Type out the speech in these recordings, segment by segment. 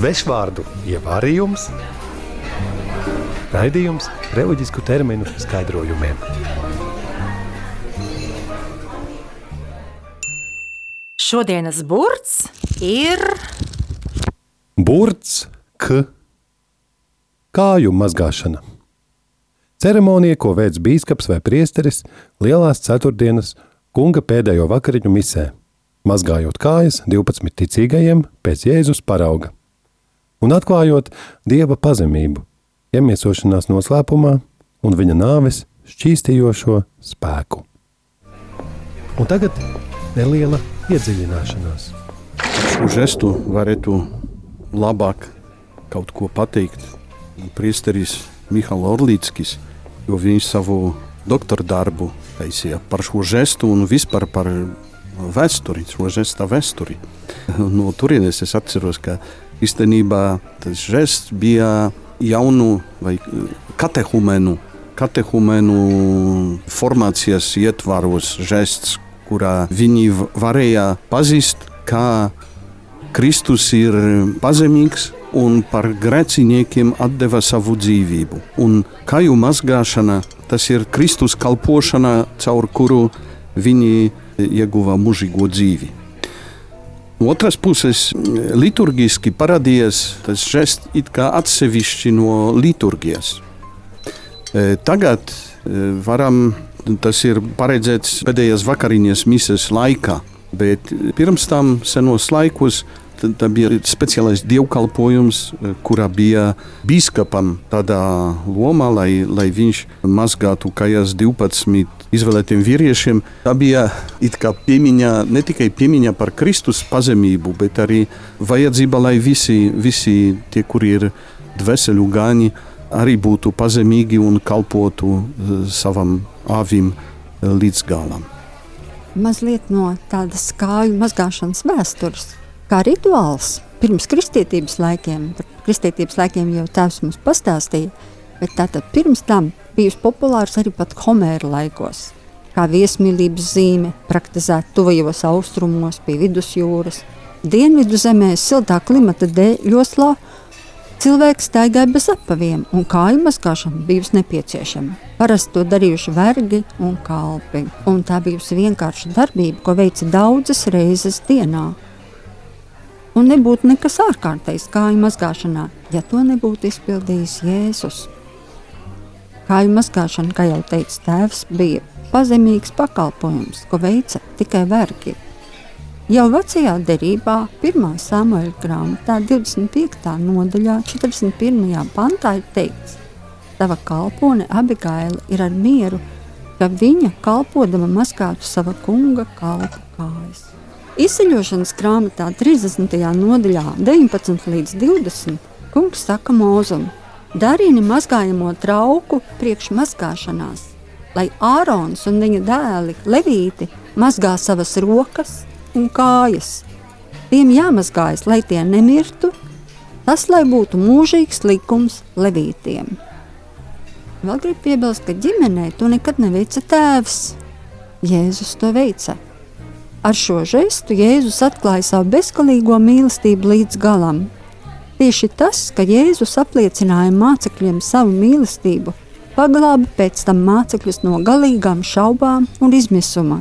svešvārdu ievārījums, raidījums reliģisku terminu skaidrojumiem. Šodienas burts ir Burts, k, kāju mazgāšana. Ceremonija, ko veids bīskaps vai priesteris lielās ceturtdienas kunga pēdējo vakariņu misē, mazgājot kājas 12 ticīgajiem pēc Jēzus parauga un atklājot Dieva pazemību, iemiesošanās noslēpumā un viņa nāves šķīstījošo spēku. Un tagad neliela iedziļināšanās. Šo žestu varētu labāk kaut ko pateikt priesteris Mihāls Orlīckis, jo viņš savu doktora darbu taisīja par šo žestu un vispār par vēsturi, šo žesta vēsturi. No turienes es atceros, ka īstenībā tas žests bija jaunu vai katehumēnu, katehumēnu formācijas ietvaros žests, kurā viņi varēja pazist, kā Kristus ir pazemīgs un par grēciniekiem deva savu dzīvību. Un kāju mazgāšana, tas ir Kristus kalpošana, caur kuru viņi ieguva mūžīgo dzīvi. No otras puses, liturgiski parādījies tas žests it kā atsevišķi no liturgijas. Tagad varam, tas ir paredzēts pēdējās vakariņas mises laikā, bet pirms tam senos laikos Tā bija speciālais dievkalpojums, kurā bija biskupam tādā lomā, lai, lai viņš mazgātu kājas 12 izvēlētiem vīriešiem. Tā bija piemiņa, ne tikai piemiņa par Kristus pazemību, bet arī vajadzība, lai visi, visi tie, kuri ir dvēseli gāņi, arī būtu pazemīgi un kalpotu savam avim līdz galam. Mazliet no tādas kāju mazgāšanas vēstures kā rituāls pirms kristietības laikiem. Par kristietības laikiem jau tēvs mums pastāstīja, bet tātad pirms tam bijusi populārs arī pat Homēra laikos. Kā viesmīlības zīme, praktizēt tuvajos austrumos pie vidusjūras. Dienvidu zemē siltā klimata dēļ joslā cilvēks staigāja bez apaviem, un kāju mazgāšana bijusi nepieciešama. Parasti to darījuši vergi un kalpi, un tā bijusi vienkārša darbība, ko veica daudzas reizes dienā un nebūtu nekas ārkārtējs kāju mazgāšanā, ja to nebūtu izpildījis Jēzus. Kāju mazgāšana, kā jau teica tēvs, bija pazemīgs pakalpojums, ko veica tikai vergi. Jau vecajā derībā, 1. samuēļa grāmatā, 25. nodaļā, 41. pantā ir teikts, Tava kalpone Abigaila ir ar mieru, ka viņa kalpodama mazgātu sava kunga kalpu kājas. Izceļošanas grāmatā 30. nodaļā 19 līdz 20. kungs saka mūzum, darīni mazgājamo trauku priekš mazgāšanās, lai Ārons un viņa dēli Levīti mazgā savas rokas un kājas. Tiem jāmazgājas, lai tie nemirtu, tas lai būtu mūžīgs likums Levītiem. Vēl gribu piebilst, ka ģimenē to nekad neveica tēvs. Jēzus to veica. Ar šo žestu Jēzus atklāja savu bezgalīgo mīlestību līdz galam. Tieši tas, ka Jēzus apliecināja mācekļiem savu mīlestību, paglāba pēc tam mācekļus no galīgām šaubām un izmisuma.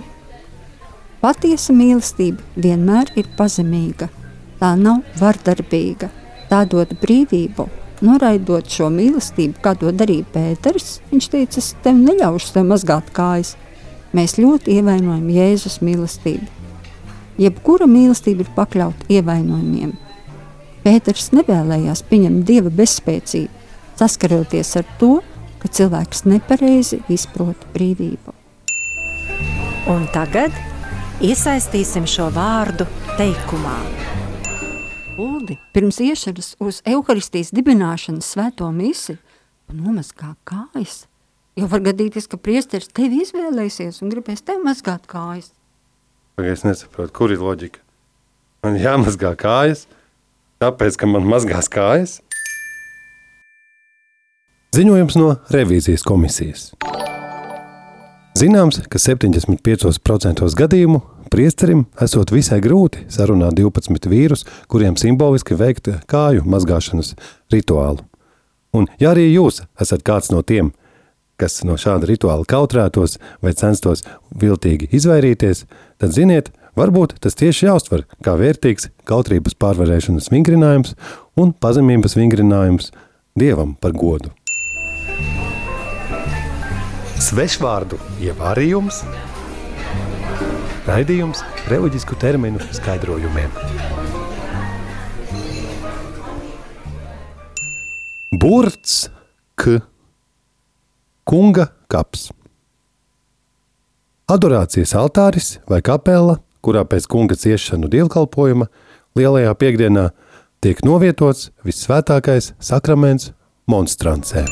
Patiesa mīlestība vienmēr ir pazemīga, tā nav vardarbīga, tā dod brīvību. Noraidot šo mīlestību, kā to darīja Pēters, viņš teica, es tev neļaušu tev mazgāt kājas, Mēs ļoti ievainojam Jēzus mīlestību. Jebkura mīlestība ir pakļauta ievainojumiem. Pēters nevēlējās pieņemt dieva bezspēcību, saskaroties ar to, ka cilvēks nepareizi izprot brīvību. Un tagad iesaistīsim šo vārdu teikumā. Uldi, pirms iešanas uz evaharistijas dibināšanas svēto misiju, nomazgā kājas, Jo var gadīties, ka priesteris tevi izvēlēsies un gribēs tev mazgāt kājas. Es nesaprotu, kur ir loģika. Man jāmazgā kājas, tāpēc, ka man mazgās kājas. Ziņojums no revīzijas komisijas. Zināms, ka 75% gadījumu priesterim esot visai grūti sarunāt 12 vīrus, kuriem simboliski veikt kāju mazgāšanas rituālu. Un, ja arī jūs esat kāds no tiem, kas no šāda rituāla kautrētos vai censtos viltīgi izvairīties, tad ziniet, varbūt tas tieši jāuztver kā vērtīgs kautrības pārvarēšanas vingrinājums un pazemības vingrinājums Dievam par godu. Svešvārdu ievārījums, raidījums reliģisku terminu skaidrojumiem. Burts, k, kunga kaps. Adorācijas altāris vai kapela, kurā pēc kunga ciešanu dievkalpojuma lielajā piekdienā tiek novietots vissvētākais sakraments monstrancē.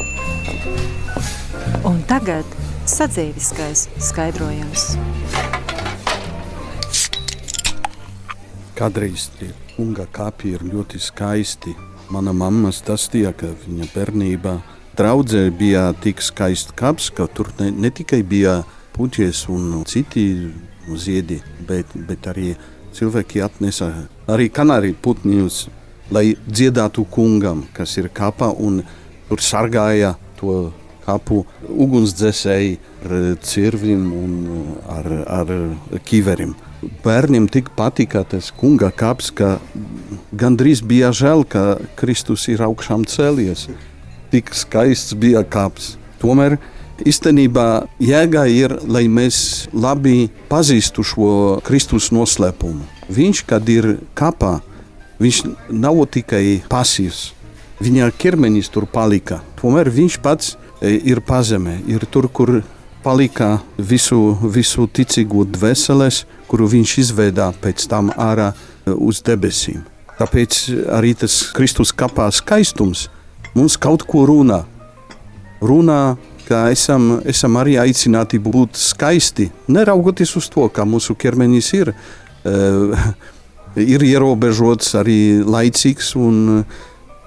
Un tagad sadzīviskais skaidrojums. Kādreiz tie kunga kapi ir ļoti skaisti. Mana mamma stāstīja, ka viņa bērnībā draudzē bija tik skaists kaps, ka tur ne, ne tikai bija puķis un citi ziedi, bet, bet arī cilvēki atnesa arī kanāriju putnus, lai dziedātu kungam, kas ir kapā, un tur sargāja to kapu ugunsdzēsēji ar cirvim un ar, ar kiverim. Bērniem tik patika tas kunga kaps, ka gandrīz bija žēl, ka Kristus ir augšām cēlies. Tik skaists bija kaps. Tomēr īstenībā jēga ir, lai mēs labi pazīstu šo Kristus noslēpumu. Viņš, kad ir kapā, viņš nav tikai pasīvs. Viņa ķermenis tur palika. Tomēr viņš pats ir pazemē, ir tur, kur palika visu, visu ticīgo dvēseles, kuru viņš izveidā pēc tam ārā uz debesīm. Tāpēc arī tas Kristus kapā skaistums mums kaut ko runā. Runā, ka esam, esam arī aicināti būt skaisti, neraugoties uz to, ka mūsu ķermenis ir, uh, ir ierobežots, arī laicīgs, un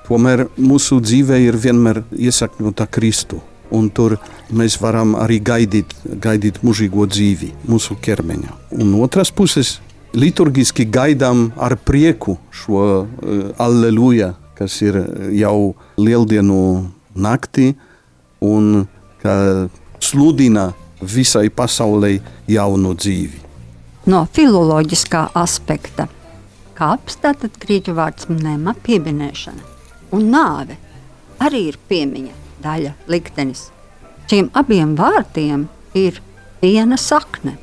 tomēr mūsu dzīve ir vienmēr iesakņota Kristu un tur mēs varam arī gaidīt, gaidīt mūžīgo dzīvi mūsu ķermeņa. Un otras puses, liturgiski gaidām ar prieku šo uh, alleluja, kas ir jau lieldienu naktī un sludina visai pasaulē jaunu dzīvi. No filoloģiskā aspekta kāps, tātad grieķu vārds nema, pieminēšana un nāve arī ir piemiņa daļa liktenis. Šiem abiem vārdiem ir viena sakne.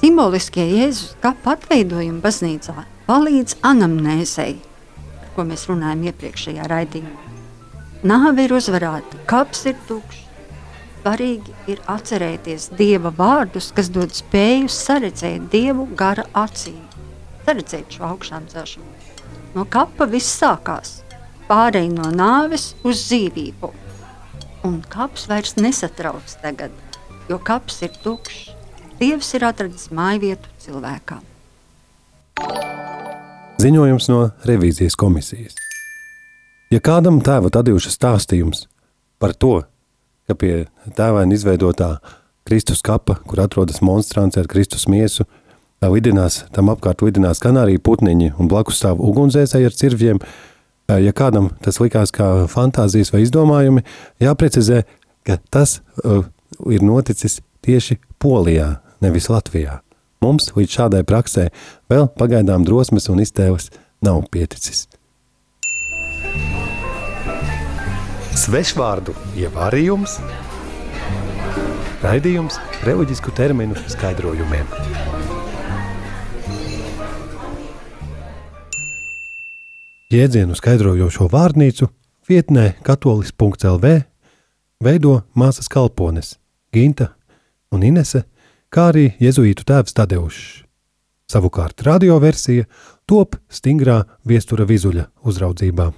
Simboliskie Jēzus kapa atveidojumi baznīcā palīdz anamnēzei, par ko mēs runājam iepriekšējā raidījumā. Nāve ir uzvarēta, kaps ir tukšs. Svarīgi ir atcerēties Dieva vārdus, kas dod spēju saredzēt Dievu gara acīm, saredzēt šo augšām celšanu. No kapa viss sākās pārēj no nāves uz dzīvību. Un kaps vairs nesatrauc tagad, jo kaps ir tukšs. Dievs ir atradis māju vietu cilvēkam. Ziņojums no revīzijas komisijas. Ja kādam tēva Tadeuša stāstījums par to, ka pie tēvaina izveidotā Kristus kapa, kur atrodas monstrāns ar Kristus miesu, lidinās, tam apkārt lidinās kanāriju putniņi un blakus stāv ugunsdzēsēji ar cirvjiem, Ja kādam tas likās kā fantāzijas vai izdomājumi, jāprecizē, ka tas uh, ir noticis tieši Polijā, nevis Latvijā. Mums līdz šādai praksē vēl pagaidām drosmes un iztēles nav pieticis. Svešvārdu ievārījums Raidījums reliģisku terminu skaidrojumiem. Jēdzienu skaidrojošo vārnīcu vietnē katolis.lv veido māsas kalpones Ginta un Inese, kā arī jezuītu tēvs Tadeušs. Savukārt radioversija top stingrā viestura vizuļa uzraudzībā.